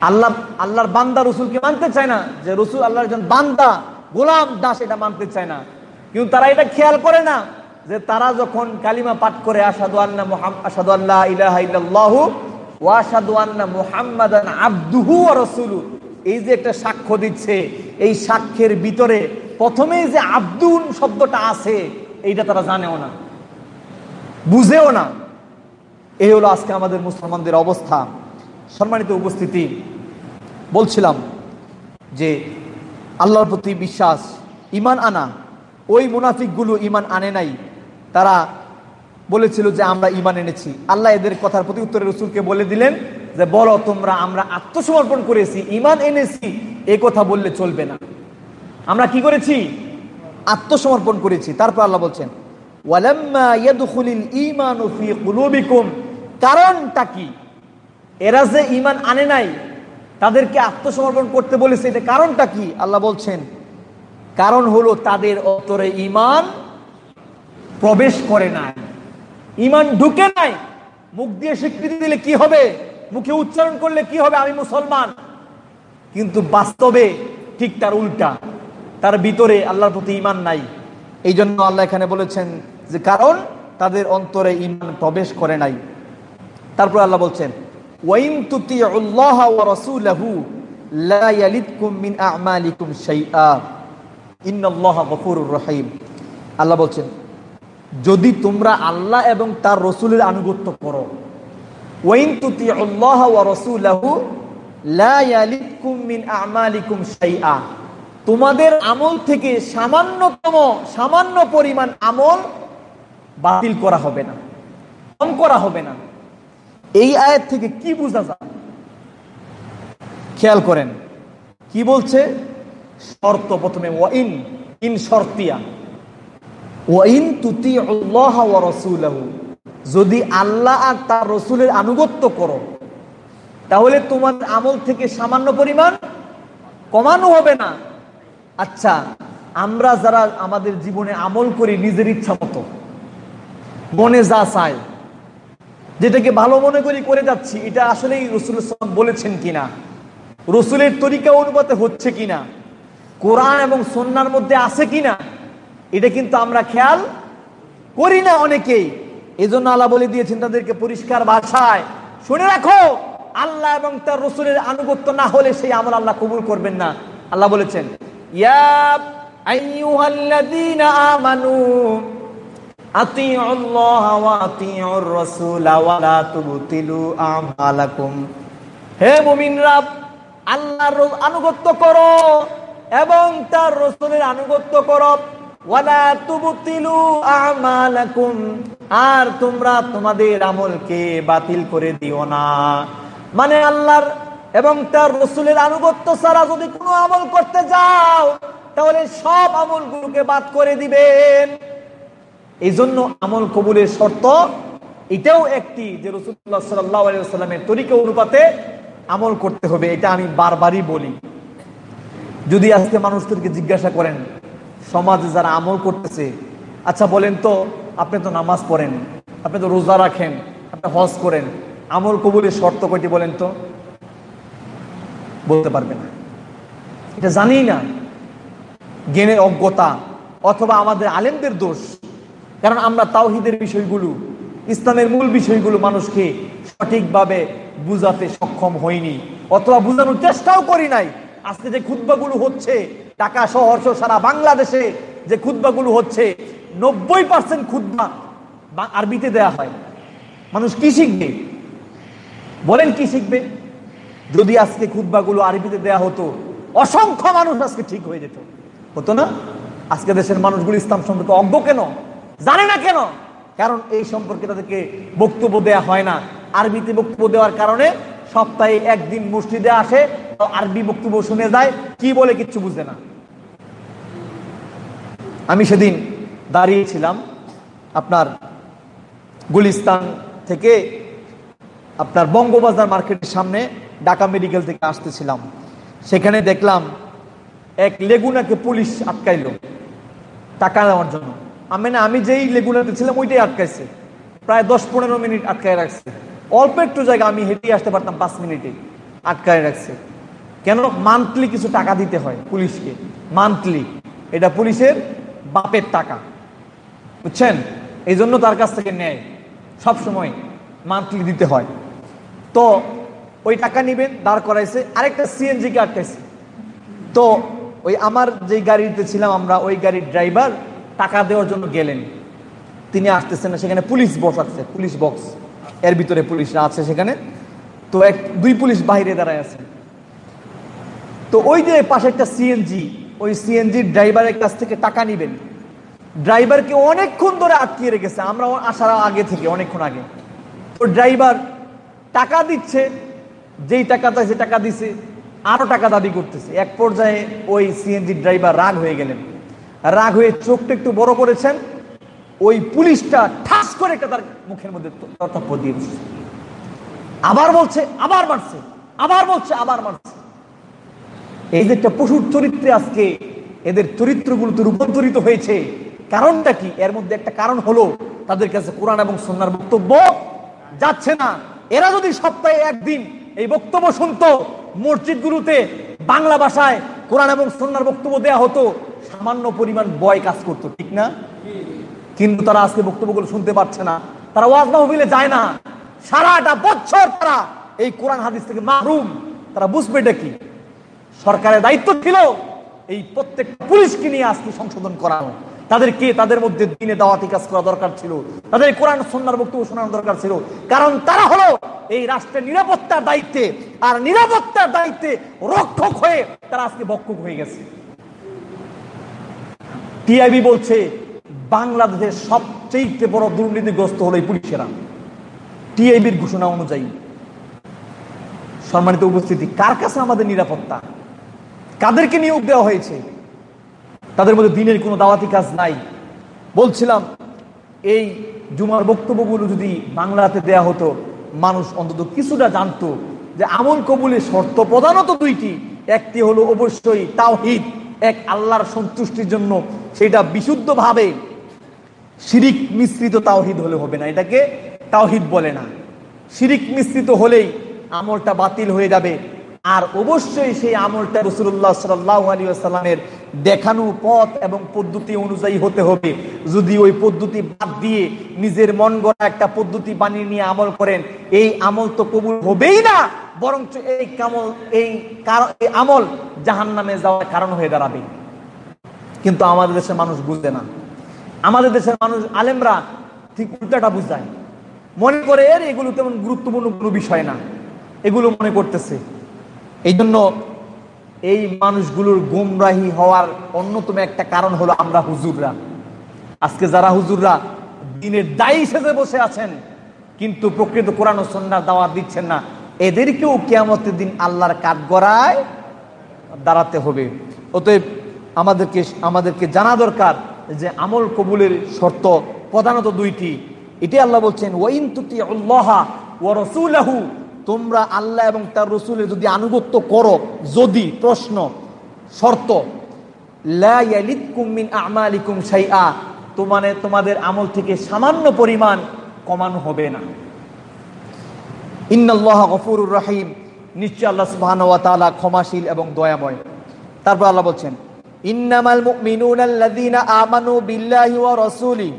আল্লাহ, আল্লাহর বান্দা রসুলকে মানতে চায় না, যে রসুল আল্লাহর একজন বান্দা, গোলাম দাস এটা মানতে চায় না। কিন্তু তারা এটা খেয়াল করে না। যে তারা যখন কালিমা পাঠ করে আসাদু আল্লাহ এই যে একটা সাক্ষ্য দিচ্ছে, এই সাক্ষ্যের ভিতরে প্রথমেই যে আব্দুন শব্দটা আছে, এইটা তারা জানেও না, বুঝেও না। এই হলো আজকে আমাদের মুসলমানদের অবস্থা। সম্মানিত উপস্থিতি, বলছিলাম যে আল্লাহর প্রতি বিশ্বাস ইমান আনা, ওই মুনাফিকগুলো ইমান আনে নাই। তারা বলেছিল যে আমরা ইমান এনেছি। আল্লাহ এদের কথার প্রতি উত্তরে রসুলকে বলে দিলেন যে, বলো তোমরা, আমরা আত্মসমর্পণ করেছি ইমান এনেছি, এ কথা বললে চলবে না। আমরা কি করেছি? আত্মসমর্পণ করেছি। তারপর আল্লাহ বলছেন কারণটা কি? এরা যে ইমান আনে নাই, তাদেরকে আত্মসমর্পণ করতে বলেছে এটা কারণটা কি? আল্লাহ বলছেন, কারণ হলো তাদের অতরে ইমান প্রবেশ করে নাই। ইমান ঢুকে নাই। মুখ দিয়ে স্বীকৃতি দিলে কি হবে? মুখে উচ্চারণ করলে কি হবে? আমি মুসলমান। কিন্তু বাস্তবে ঠিক তার উল্টা। তার ভিতরে আল্লাহর প্রতি ইমান নাই। এই জন্য আল্লাহ এখানে বলেছেন যে, কারণ তাদের অন্তরে ইমান প্রবেশ করে নাই। তারপর আল্লাহ বলছেন আল্লাহ বলছেন যদি তোমরা আল্লাহ এবং তার রসুলের আনুগত্য করো। তোমাদের আমল থেকে সামান্যতম, সামান্য পরিমাণ আমল বাতিল করা হবে না কম করা হবে না। এই আয়ের থেকে কি বোঝা যায়? খেয়াল করেন। কি বলছে? শর্ত প্রথমে, ওয়াইন, ইন শর্তিয়া। ওয়াইন তুতি আল্লাহ রাসূলাহু। যদি আল্লাহ আর তার রসুলের আনুগত্য করো, তাহলে তোমার আমল থেকে সামান্য পরিমাণ কমানো হবে না। আচ্ছা আমরা যারা আমাদের জীবনে আমল করি নিজের ইচ্ছা মতো, মনে যা চায় যেটাকে ভালো মনে করি করে যাচ্ছি, এটা আসলেই রসুল বলেছেন কিনা, রসুলের তরিকা অনুপাতে হচ্ছে কিনা, কোরআন এবং সন্ন্যার মধ্যে আছে কিনা এটা কিন্তু আমরা খেয়াল করি না অনেকেই। এই জন্য আল্লাহ বলে দিয়েছেন তাদেরকে পরিষ্কার ভাষায়, শুনে রাখো, আল্লাহ এবং তার রসুলের আনুগত্য না হলে সেই আমল আল্লাহ কবুল করবেন না। আল্লাহ বলেছেন হে আনুগত্য করো এবং তার রসুলের আনুগত্য করো। আর তোমরা তোমাদের আমলকে বাতিল করে দিও না। মানে আল্লাহর এবং তার রসুলের আনুগত্য ছাড়া যদি কোনো আমল করতে যাও, তাহলে সব আমলগুলোকে বাদ করে দিবেন। এই জন্য আমল কবুলের শর্ত, এটাও একটি যে রসুল্লাহ সাল্লামের তরিকা অনুপাতে আমল করতে হবে, এটা আমি বারবারই বলি। যদি আজকে মানুষদেরকে জিজ্ঞাসা করেন সমাজে যারা আমল করতেছে আচ্ছা বলেন তো, আপনি তো নামাজ পড়েন, আপনি তো রোজা রাখেন, আপনি হজ করেন, আমল কবুলের শর্ত কয়টি বলেন তো? বলতে পারবে না। এটা জানি না। জ্ঞানের অজ্ঞতা অথবা আমাদের আলেমদের দোষ। কারণ আমরা তাওহিদের বিষয়গুলো, ইসলামের মূল বিষয়গুলো মানুষকে সঠিকভাবে বুঝাতে সক্ষম হয়নি অথবা বুঝানোর চেষ্টাও করি নাই। আজকে যে খুদ্বাগুলো হচ্ছে ঢাকা শহর সারা বাংলাদেশে যে খুদ্বাগুলো হচ্ছে, নব্বই পার্সেন্ট খুদ্া আরবিতে দেয়া হয়। মানুষ কি শিখবে? বলেন কি শিখবে? যদি আজকে খুদ্বাগুলো আরবিতে দেয়া হতো, অসংখ্য মানুষ আজকে ঠিক হয়ে যেত। হতো না? আজকে দেশের মানুষগুলো ইসলাম সম্পর্কে অজ্ঞ কেন? জানে না কেন? কারণ এই সম্পর্কে তাদেরকে বক্তব্য দেয়া হয় না। আরবিতে বক্তব্য দেওয়ার কারণে সপ্তাহে একদিন মসজিদে আসে আরবি বক্তব্য শুনে যায়, কি বলে কিচ্ছু বুঝে না। আমি সেদিন দাঁড়িয়েছিলাম আপনার গুলিস্তান থেকে, আপনার বঙ্গবাজার মার্কেটের সামনে ঢাকা মেডিকেল থেকে আসতেছিলাম। সেখানে দেখলাম এক লেগুনাকে পুলিশ আটকাইল, টাকা নেওয়ার জন্য। আমি না আমি যেই লেগুনাতে ছিলাম, ওইটাই আটকাইছে। প্রায় দশ পনেরো মিনিট আটকায় রাখছে। অল্প একটু জায়গা আমি হেঁটে আসতে পারতাম পাঁচ মিনিটে। আটকায় রাখছে। কেন? মান্থলি কিছু টাকা দিতে হয় পুলিশকে। মান্থলি এটা পুলিশের বাপের টাকা। বুঝছেন? এই জন্য তার কাছ থেকে নেয়। সব সময় মান্থলি দিতে হয়। তো ওই টাকা নিবেন, দাঁড় করাইছে। আরেকটা সিএনজিকে আটকাইছে। তো ওই আমার যে গাড়িতে ছিলাম আমরা, ওই গাড়ির ড্রাইভার টাকা দেওয়ার জন্য গেলেন। তিনি আসতেছেন না, সেখানে পুলিশ বক্স আছে পুলিশ বক্স এর ভিতরে পুলিশরা আছে সেখানে। তো এক, দুই পুলিশ বাইরে দাঁড়ায় আছে। তো ওই যে পাশে একটা সিএনজি ওই সিএনজি ড্রাইভারের কাছ থেকে টাকা নিবেন। ড্রাইভারকে অনেকক্ষণ ধরে আটকিয়ে রেখেছে। আমরা আসার আগে থেকে, অনেকক্ষণ আগে। তো ড্রাইভার টাকা দিচ্ছে, যেই টাকা চাইছে টাকা দিছে, আরও টাকা দাবি করতেছে। এক পর্যায়ে ওই সিএনজি ড্রাইভার রাগ হয়ে গেলেন। রাগ হয়ে চোখটা একটু বড় করেছেন। ওই পুলিশটা ঠাস করে একটা তার মুখের মধ্যে তথ্য দিয়ে আবার বলছে, আবার মারছে, আবার বলছে, আবার মারছে। এই যে একটা পশুর চরিত্রে আজকে এদের চরিত্রগুলো তো রূপান্তরিত হয়েছে, কারণটা কি? এর মধ্যে একটা কারণ হলো তাদের কাছে কোরআন এবং সন্ন্যার বক্তব্য যাচ্ছে না। এরা যদি সপ্তাহে একদিন এই বক্তব্য শুনতো, মসজিদগুলোতে বাংলা ভাষায় কোরআন এবং সন্ন্যার বক্তব্য দেয়া হতো, সামান্য পরিমাণ বয় কাজ করতো, ঠিক না? কিন্তু তারা আজকে বক্তব্যগুলো শুনতে পাচ্ছে না। তারা ওয়াজ মাহবিলে যায় না। সারাটা বছর তারা এই কোরআন হাদিস থেকে মাহরুম। তারা বুঝবে এটা কি? সরকারের দায়িত্ব ছিল এই প্রত্যেকটা পুলিশকে নিয়ে আজকে সংশোধন করানো। তাদেরকে তাদের মধ্যে দিনে দাওয়াতি কাজ করা দরকার ছিল। তাদের কোরআন সন্ন্যার বক্তব্য শোনানো দরকার ছিল। কারণ তারা হলো এই রাষ্ট্রের নিরাপত্তার দায়িত্বে। আর নিরাপত্তার দায়িত্বে রক্ষক হয়ে তারা আজকে বক্ষক হয়ে গেছে। টিআইবি বলছে বাংলাদেশের সবচেয়ে বড় দুর্নীতিগ্রস্ত হলো এই পুলিশেরা। টিআইবির ঘোষণা অনুযায়ী। সম্মানিত উপস্থিতি, কার কাছে আমাদের নিরাপত্তা? কাদেরকে নিয়োগ দেওয়া হয়েছে? তাদের মধ্যে দিনের কোনো দাওয়াতি কাজ নাই। বলছিলাম, এই জুমার বক্তব্যগুলো যদি বাংলাতে দেয়া হতো, মানুষ অন্তত কিছুটা জানতো যে আমল কবুলের শর্ত প্রধানত দুইটি। একটি হলো অবশ্যই তাওহিদ, এক আল্লাহর সন্তুষ্টির জন্য। সেটা বিশুদ্ধভাবে শিরিক মিশ্রিত তাওহিদ হলে হবে না, এটাকে তাওহিদ বলে না। শিরিক মিশ্রিত হলেই আমলটা বাতিল হয়ে যাবে। আর অবশ্যই সেই আমলটা রসুল্লাহ সাল্লাহ আলী দেখানো পথ এবং পদ্ধতি অনুযায়ী হতে হবে। যদি ওই পদ্ধতি বাদ দিয়ে নিজের মন গড়া একটা পদ্ধতি বানিয়ে নিয়ে আমল করেন, এই আমল তো কবুল হবেই না, বরঞ্চ এই কামল, এই আমল জাহান নামে যাওয়ার কারণ হয়ে দাঁড়াবে। কিন্তু আমাদের দেশের মানুষ বুঝবে না। আমাদের দেশের মানুষ আলেমরা ঠিক উল্টাটা বুঝায়। মনে করে এর এগুলো তেমন গুরুত্বপূর্ণ কোনো বিষয় না। এগুলো মনে করতেছে। এই জন্য এই মানুষগুলোর গুমরাহি হওয়ার অন্যতম একটা কারণ হলো আমরা হুজুররা। আজকে যারা হুজুররা দিনের দায়ী সেজে বসে আছেন, কিন্তু প্রকৃত কোরআন সন্ন্যার দাওয়াত দিচ্ছেন না, এদেরকেও কেয়ামতের দিন আল্লাহর কাঠগড়ায় দাঁড়াতে হবে। অতএব আমাদেরকে আমাদেরকে জানা দরকার যে আমল কবুলের শর্ত প্রধানত দুইটি। এটি আল্লাহ বলছেন, ওয়াইন তুতি আল্লাহ ও রসুলাহু তোমরা আল্লাহ এবং তার রসুলের যদি আনুগত্য করো, যদি প্রশ্ন, শর্ত তোমানে তোমাদের আমল থেকে সামান্য পরিমাণ কমানো হবে না। ইন্নাল্লাহ গফুরুর রাহিম। নিশ্চয় আল্লাহ সুবহানাহু ওয়া তাআলা ক্ষমাশীল এবং দয়াময়। তারপর আল্লাহ বলছেন ইন্নামাল মুমিনুনা আল্লাযীনা আমানু বিল্লাহি ওয়া রাসূলি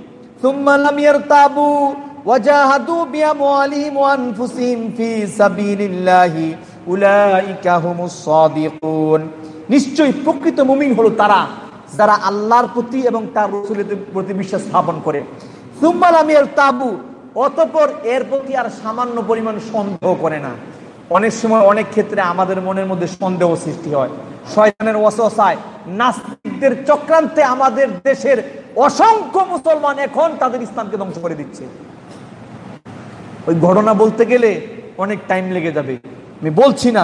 সুম্মা লাম ইয়ারতাবু ওয়াজাহাদু বিআমওয়ালিহিম ওয়া আনফুসিহিম ফি সাবিলিল্লাহি উলাইকা হুমুস সাদিকুন। নিশ্চয়ই প্রকৃত মুমিন হলো তারা, যারা আল্লাহর প্রতি এবং তার রসুলের প্রতি বিশ্বাস স্থাপন করে। সুম্মা লাম ইয়ারতাবু, অতপর এর প্রতি আর সামান্য পরিমাণ সন্দেহ করে না। অনেক সময় অনেক ক্ষেত্রে আমাদের মনের মধ্যে সন্দেহ সৃষ্টি হয়। শয়তানের অসহায় নাস্তিকদের চক্রান্তে আমাদের দেশের অসংখ্য মুসলমান এখন তাদের ইসলামকে ধ্বংস করে দিচ্ছে। ওই ঘটনা বলতে গেলে অনেক টাইম লেগে যাবে। আমি বলছি না,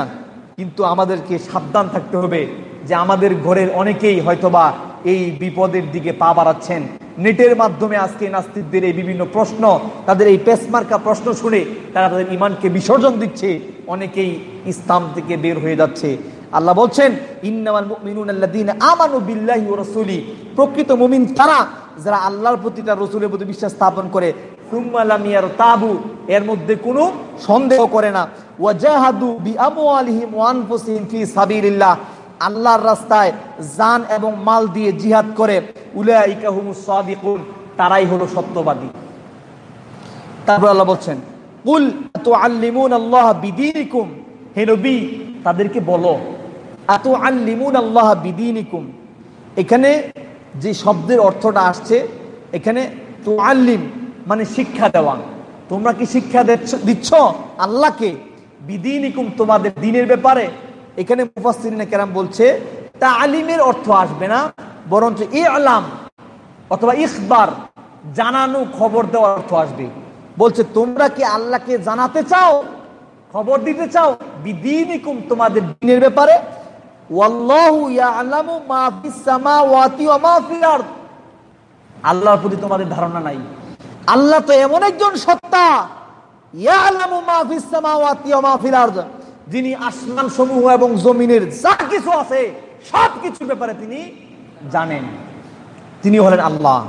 কিন্তু আমাদেরকে সাবধান থাকতে হবে যে আমাদের ঘরের অনেকেই হয়তোবা এই বিপদের দিকে পা বাড়াচ্ছেন। নেটের মাধ্যমে আজকে নাস্তিকদের এই বিভিন্ন প্রশ্ন, তাদের এই পেসমার্কা প্রশ্ন শুনে তারা তাদের ইমানকে বিসর্জন দিচ্ছে। অনেকেই ইসলাম থেকে বের হয়ে যাচ্ছে। আল্লাহ বলছেন, ইন্নামাল প্রকৃত মুমিন তারা যারা আল্লাহর প্রতি তার রাসূলের প্রতি বিশ্বাস স্থাপন করে এর মধ্যে কোনো সন্দেহ করে না। আল্লাহর রাস্তায় জান এবং মাল দিয়ে জিহাদ করে তারাই হলো সত্যবাদী। তারপর আল্লাহ বলছেন, কুল তুআল্লিমুন আল্লাহ বিদীনিকুম, হে তাদেরকে বলো। আল্লাহ এখানে যে শব্দের অর্থটা আসছে, এখানে তুআল্লিম মানে শিক্ষা দেওয়া। তোমরা কি শিক্ষা দিচ্ছ আল্লাহকে। বিদিনিকুম তোমাদের দিনের ব্যাপারে। এখানে কেরাম বলছে তা আলিমের অর্থ আসবে না, বরঞ্চ ই আলাম অথবা ইখবার, জানানো, খবর দেওয়ার অর্থ আসবে। বলছে, তোমরা কি আল্লাহকে জানাতে চাও? খবর দিতে চাও? বিদিনিকুম তোমাদের দিনের ব্যাপারে। আল্লাহর প্রতি তোমাদের ধারণা নাই। আল্লাহ তো এমন একজন সত্তা। যিনি আসমান সমূহ এবং জমিনের যা কিছু আছে সব কিছুর ব্যাপারে তিনি জানেন। তিনি হলেন আল্লাহ।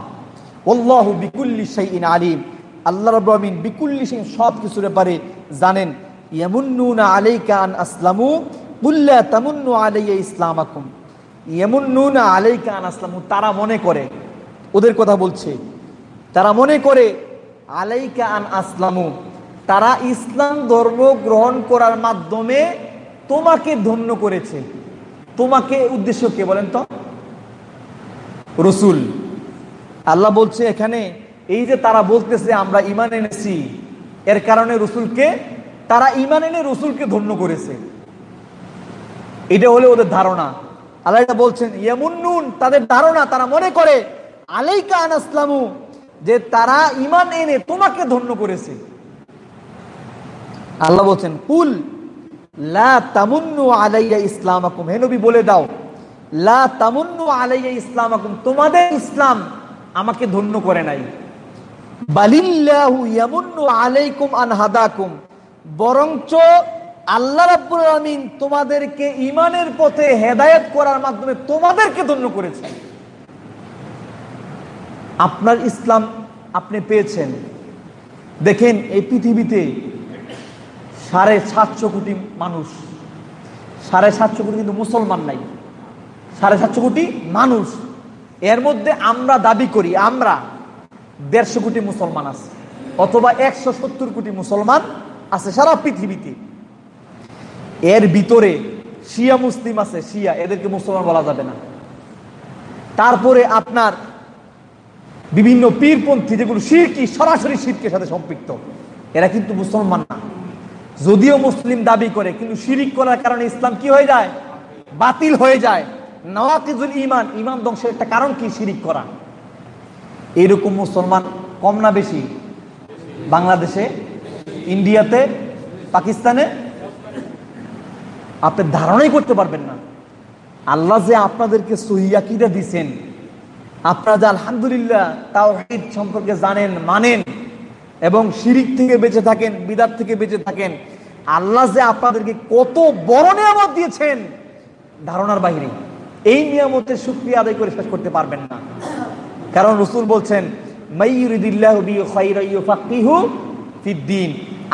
আল্লাহু বিকুল্লি শাইইন আলিম। আল্লাহ আমিন বিকুল্লি শাইইন সব কিছুর ব্যাপারে জানেন। ইয়ামুন্নুনা আলাইকা আন আসলামু তারা মনে করে, ওদের কথা বলছে, তারা মনে করে, আলাইকা আন আসলামু। তারা ইসলাম ধর্ম গ্রহণ করার মাধ্যমে তোমাকে ধন্য করেছে। তোমাকে উদ্দেশ্য কে বলেন তো? রসুল। আল্লাহ বলছে এখানে, এই যে তারা বলতেছে, আমরা ইমান এনেছি, এর কারণে রসুলকে, তারা ইমান এনে রসুলকে ধন্য করেছে। এটা হলে ওদের ধারণা। আল্লাহ বলছেন, ইয়ামুন্নুন তাদের ধারণা, তারা মনে করে, আলাইকা আন আসলামু যে তারা ইমান এনে তোমাকে ধন্য করেছে। আল্লাহ বলছেন, কুল লা তামুন্নু আলাইয়া বলে দাও, লা আলাইয়া তোমাদের ইসলাম আমাকে ধন্য করে নাই। আলাইকুম বরঞ্চ আল্লাহ রাব্বুল আলামিন তোমাদেরকে ইমানের পথে হেদায়েত করার মাধ্যমে তোমাদেরকে ধন্য করেছে। আপনার ইসলাম আপনি পেয়েছেন। দেখেন এই পৃথিবীতে সাড়ে সাতশো কোটি মানুষ, সাড়ে সাতশো কোটি কিন্তু মুসলমান নাই, সাড়ে সাতশো কোটি মানুষ। এর মধ্যে আমরা দাবি করি, আমরা দেড়শো কোটি মুসলমান আছে, অথবা একশো সত্তর কোটি মুসলমান আছে সারা পৃথিবীতে। এর ভিতরে শিয়া মুসলিম আছে, শিয়া, এদেরকে মুসলমান বলা যাবে না। তারপরে আপনার বিভিন্ন পীরপন্থী, যেগুলো শিরকি সরাসরি শিরকের সাথে সম্পৃক্ত, এরা কিন্তু মুসলমান না। যদিও মুসলিম দাবি করে, কিন্তু শিরিক করার কারণে ইসলাম কি হয়ে যায়? বাতিল হয়ে যায়। নওয়াকিজুল ইমান ইমান ধ্বংসের একটা কারণ কি? শিরিক করা। এরকম মুসলমান কম না বেশি বাংলাদেশে, ইন্ডিয়াতে, পাকিস্তানে আপনি ধারণাই করতে পারবেন না। আল্লাহ যে আপনাদেরকে সহিয়াকিদা দিছেন, আপনারা যে আলহামদুলিল্লাহ তাও সম্পর্কে জানেন, মানেন, এবং শিরিক থেকে বেঁচে থাকেন বিদার থেকে বেঁচে থাকেন, আল্লাহ যে আপনাদেরকে কত বড় নিয়ামত দিয়েছেন, ধারণার বাহিরে এই নিয়ামতের সুক্রিয়া আদায় করে শেষ করতে পারবেন না। কারণ রসুল বলছেন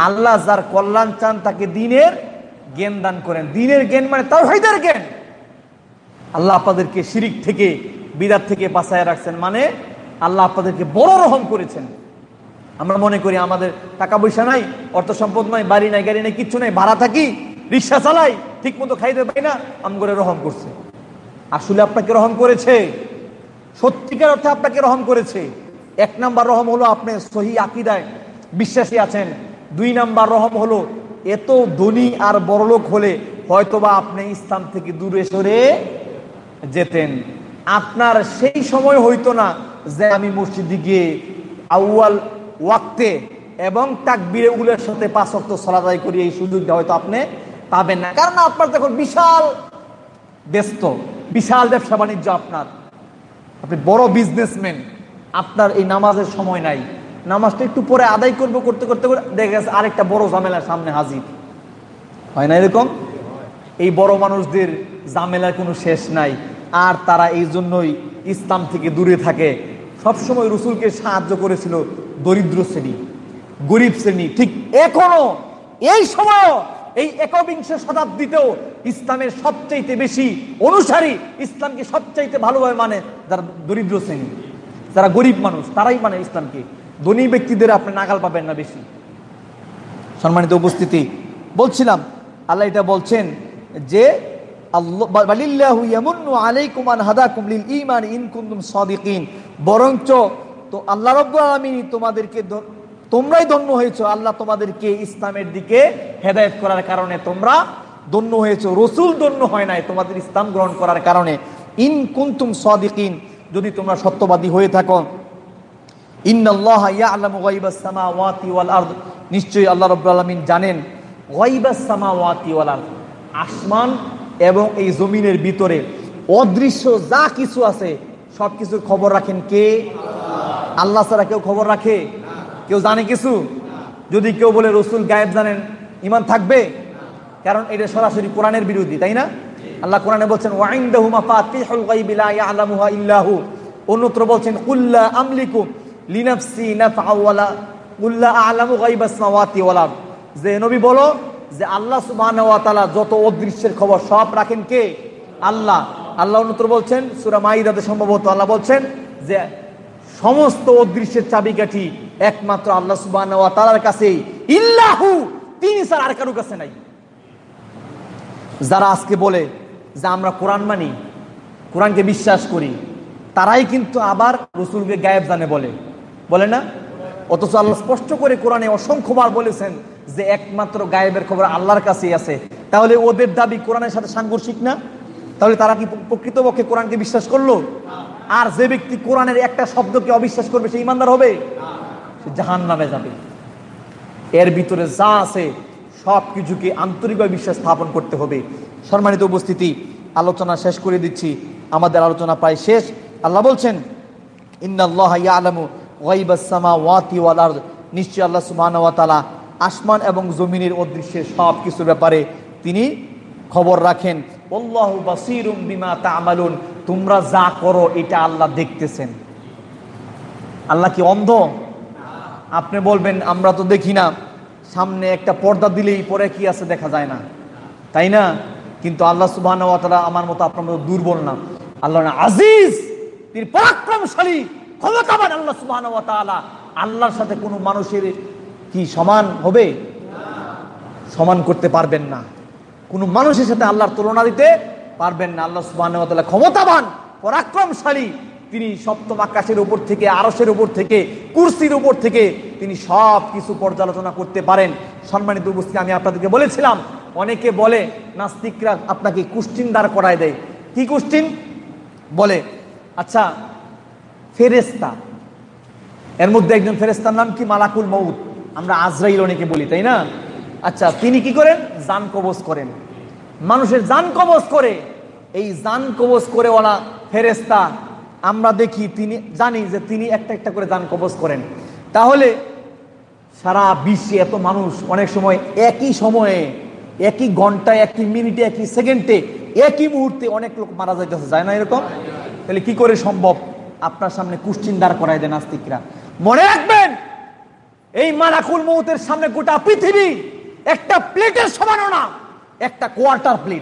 আল্লাহ যার কল্যাণ চান তাকে দিনের জ্ঞান দান করেন। দিনের জ্ঞান মানে তাও হাইদার জ্ঞান। আল্লাহ আপনাদেরকে শিরিক থেকে বিদার থেকে বাঁচায় রাখছেন মানে আল্লাহ আপনাদেরকে বড় রহম করেছেন। আমরা মনে করি আমাদের টাকা পয়সা নাই, অর্থ সম্পদ নাই, বাড়ি নাই, গাড়ি নাই, কিচ্ছু নাই, ভাড়া থাকি, রিক্সা চালাই ঠিক মতো খাইতে পাই না আম করে রহম করছে। আসলে আপনাকে রহম করেছে। সত্যিকার অর্থে আপনাকে রহম করেছে। এক নাম্বার রহম হলো আপনি সহি আকিদায় বিশ্বাসী আছেন। দুই নাম্বার রহম হলো এত ধনী আর বড়লোক হলে হয়তোবা আপনি ইসলাম থেকে দূরে সরে যেতেন। আপনার সেই সময় হইতো না যে আমি মসজিদে গিয়ে আউয়াল ওয়াক্তে এবং তাকবিরে উলের সাথে পাঁচ অক্ট সলাদাই করি, এই সুযোগটা হয়তো আপনি পাবেন না। কারণ আপনার দেখুন বিশাল ব্যস্ত, বিশাল ব্যবসা বাণিজ্য আপনার। আপনি বড় বিজনেসম্যান আপনার এই নামাজের সময় নাই। নামাজটা একটু পরে আদায় করব, করতে করতে করে দেখে গেছে আরেকটা বড় ঝামেলার সামনে হাজির। হয় না এরকম? এই বড় মানুষদের ঝামেলার কোনো শেষ নাই। আর তারা এই জন্যই ইসলাম থেকে দূরে থাকে। সবসময় রসুলকে সাহায্য করেছিল দরিদ্র শ্রেণি, গরিব শ্রেণি। ঠিক এখনও, এই সময় এই একবিংশ শতাব্দীতেও ইসলামের সবচাইতে বেশি অনুসারী ইসলামকে সবচাইতে ভালোভাবে মানে যারা দরিদ্র শ্রেণি, যারা গরিব মানুষ, তারাই মানে ইসলামকে। ধনী ব্যক্তিদের আপনি নাগাল পাবেন না বেশি। সম্মানিত উপস্থিতি, বলছিলাম, আল্লাহ এটা বলছেন যে বরঞ্চ তো আল্লাহ রব্বুল আলমিন তোমাদেরকে তোমরাই ধন্য হয়েছ, আল্লাহ তোমাদেরকে ইসলামের দিকে হেদায়ত করার কারণে তোমরা ধন্য হয়েছ, রসুল ধন্য হয় নাই তোমাদের ইসলাম গ্রহণ করার কারণে। ইন কুন্তুম সদিকিন, যদি তোমরা সত্যবাদী হয়ে থাকো নিশ্চয়ই আল্লাহ রব আলমিন জানেন আসমান এবং এই জমিনের ভিতরে অদৃশ্য যা কিছু আছে সব কিছুর খবর রাখেন কে? আল্লাহ ছাড়া কেউ খবর রাখে? কেউ জানে কিছু? যদি কেউ বলে রসুল গায়েব জানেন ইমান থাকবে? কারণ এটা সরাসরি কোরআনের বিরোধী, তাই না? আল্লাহ কোরআনে বলছেন ইল্লাহু অন্যত্র বলছেন, কুল্লা আমলিকু লিনাফসি নাফআওয়ালা কুল্লা আলামু গাইবাস সামাওয়াতি ওয়াল যে নবী বলো যে আল্লাহ সুবহানাহু ওয়া যত অদৃশ্যের খবর সব রাখেন কে? আল্লাহ। আল্লাহ অন্যত্র বলছেন, সূরা মাইদাতে সম্ভবত আল্লাহ বলছেন যে সমস্ত অদৃশ্যের চাবিকাঠি একমাত্র আল্লাহ সুবহানাহু ওয়া তাআলার কাছেই। ইল্লাহু! তিনি স্যার আর কারও কাছে নাই। যারা আজকে বলে যে আমরা কোরআন মানি, কোরআনকে বিশ্বাস করি, তারাই কিন্তু আবার রসুলকে গায়েব জানে বলে। বলে না? অথচ আল্লাহ স্পষ্ট করে কোরআনে অসংখ্যবার বলেছেন যে একমাত্র গায়েবের খবর আল্লাহর কাছেই আছে। তাহলে ওদের দাবি কোরআনের সাথে সাংঘর্ষিক না? তাহলে তারা কি প্রকৃতপক্ষে কোরআনকে বিশ্বাস করল? আর যে ব্যক্তি কোরআনের একটা শব্দকে অবিশ্বাস করবে, সে ইমানদার হবে? সে জাহান নামে যাবে। এর ভিতরে যা আছে, সব কিছুকে আন্তরিকভাবে বিশ্বাস স্থাপন করতে হবে। সম্মানিত উপস্থিতি, আলোচনা শেষ করে দিচ্ছি। আমাদের আলোচনা প্রায় শেষ। আল্লাহ বলছেন নিশ্চয় আল্লাহ সুবাহ আসমান এবং জমিনের অদৃশ্যের সব কিছুর ব্যাপারে তিনি খবর রাখেন। তোমরা যা করো এটা আল্লাহ দেখতেছেন। আল্লাহ কি অন্ধ? আপনি বলবেন, আমরা তো দেখি না। সামনে একটা পর্দা দিলেই পরে কি আছে দেখা যায় না। তাই না? কিন্তু আল্লাহ সুবাহ আমার মতো আপনার মতো দুর্বল না। আল্লাহ আজিজ, তিনি পরাক্রমশালী। ক্ষমতাবান আল্লাহ সুবাহ আল্লাহর সাথে কোনো মানুষের কি সমান হবে? সমান করতে পারবেন না। কোনো মানুষের সাথে আল্লাহর তুলনা দিতে পারবেন না। আল্লাহ সুবাহ ক্ষমতাবান, পরাক্রমশালী, তিনি সপ্তম আকাশের উপর থেকে আরসের উপর থেকে, কুর্সির উপর থেকে তিনি সব কিছু পর্যালোচনা করতে পারেন। সম্মানিত উপস্থিতি, আমি আপনাদেরকে বলেছিলাম, অনেকে বলে, নাস্তিকরা আপনাকে কুষ্টিন দাঁড় করায় দেয়। কি কুষ্টিন? বলে আচ্ছা ফেরেস্তা এর মধ্যে একজন ফেরেস্তার নাম কি? মালাকুল মৌত আমরা আজরাইল অনেকে বলি, তাই না? আচ্ছা তিনি কি করেন? জান কবজ করেন। মানুষের জান কবজ করে। এই জান কবজ করে ওলা ফেরেস্তা আমরা দেখি তিনি, জানি যে তিনি একটা একটা করে দান কবজ করেন। তাহলে সারা বিশ্বে এত মানুষ, অনেক সময় একই সময়ে, একই ঘন্টায়, একই মিনিটে, একই সেকেন্ডে, একই মুহূর্তে অনেক লোক মারা যাইতেছে, যায় না এরকম? তাহলে কি করে সম্ভব? আপনার সামনে কুশ্চিন দাঁড় করাই দেন নাস্তিকরা। মনে রাখবেন, এই মালাকুল মৌতের সামনে গোটা পৃথিবী একটা প্লেটের সমানও না, একটা কোয়ার্টার প্লেট।